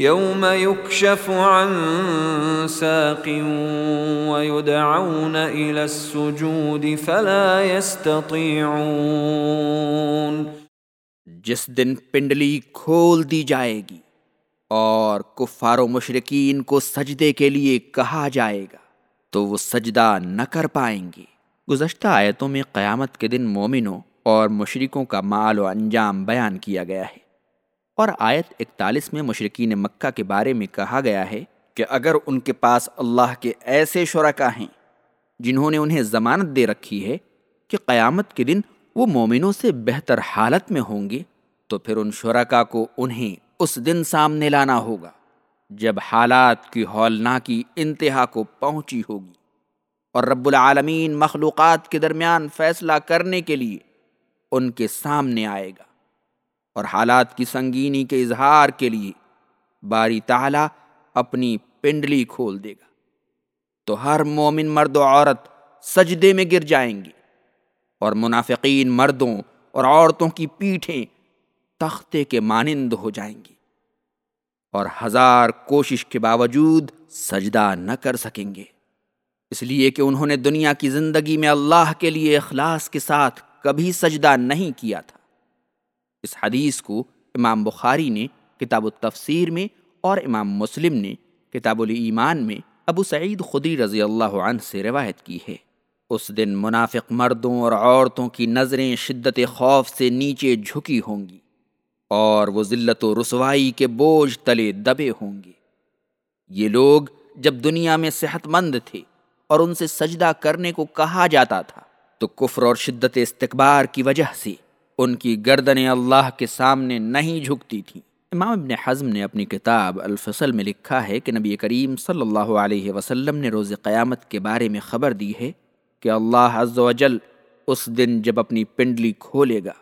يوم يكشف عن ساق ويدعون إلى السجود فلا يستطيعون. جس دن پنڈلی کھول دی جائے گی اور کفار و مشرقین کو سجدے کے لیے کہا جائے گا، تو وہ سجدہ نہ کر پائیں گے۔ گزشتہ آیتوں میں قیامت کے دن مومنوں اور مشرقوں کا مال و انجام بیان کیا گیا ہے۔ اور آیت اکتالیس میں مشرقین مکہ کے بارے میں کہا گیا ہے کہ اگر ان کے پاس اللہ کے ایسے شرکا ہیں جنہوں نے انہیں ضمانت دے رکھی ہے کہ قیامت کے دن وہ مومنوں سے بہتر حالت میں ہوں گے، تو پھر ان شرکا کو انہیں اس دن سامنے لانا ہوگا جب حالات کی ہولنا کی انتہا کو پہنچی ہوگی۔ اور رب العالمین مخلوقات کے درمیان فیصلہ کرنے کے لیے ان کے سامنے آئے گا۔ اور حالات کی سنگینی کے اظہار کے لیے باری تعالی اپنی پنڈلی کھول دے گا۔ تو ہر مومن مرد و عورت سجدے میں گر جائیں گے اور منافقین مردوں اور عورتوں کی پیٹھیں تختے کے مانند ہو جائیں گی اور ہزار کوشش کے باوجود سجدہ نہ کر سکیں گے۔ اس لیے کہ انہوں نے دنیا کی زندگی میں اللہ کے لیے اخلاص کے ساتھ کبھی سجدہ نہیں کیا تھا۔ اس حدیث کو امام بخاری نے، کتاب التفسیر میں اور امام مسلم نے، کتاب الایمان میں ابو سعید خدی رضی اللہ عنہ سے روایت کی ہے۔ اس دن منافق مردوں اور عورتوں کی نظریں شدت خوف سے نیچے جھکی ہوں گی اور وہ ذلت و رسوائی کے بوجھ تلے دبے ہوں گے۔ یہ لوگ جب دنیا میں صحت مند تھے اور ان سے سجدہ کرنے کو کہا جاتا تھا تو کفر اور شدت استقبار کی وجہ سے ان کی گردنیں اللہ کے سامنے نہیں جھکتی تھیں۔ امام ابن حزم نے اپنی کتاب الفصل میں لکھا ہے کہ نبی کریم صلی اللہ علیہ وسلم نے روز قیامت کے بارے میں خبر دی ہے کہ اللہ عز و جل اس دن جب اپنی پنڈلی کھولے گا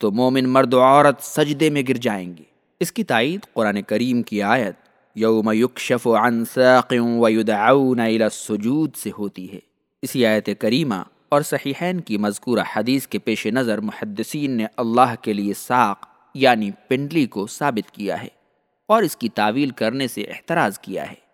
تو مومن مرد و عورت سجدے میں گر جائیں گے۔ اس کی تائید قرآن کریم کی آیت، یوم یکشف عن ساق ویدعون الى السجود سے ہوتی ہے۔ اسی آیت کریمہ اور صحیحین کی مذکورہ حدیث کے پیش نظر محدثین نے اللہ کے لیے ساق یعنی پنڈلی کو ثابت کیا ہے اور اس کی تعویل کرنے سے احتراز کیا ہے۔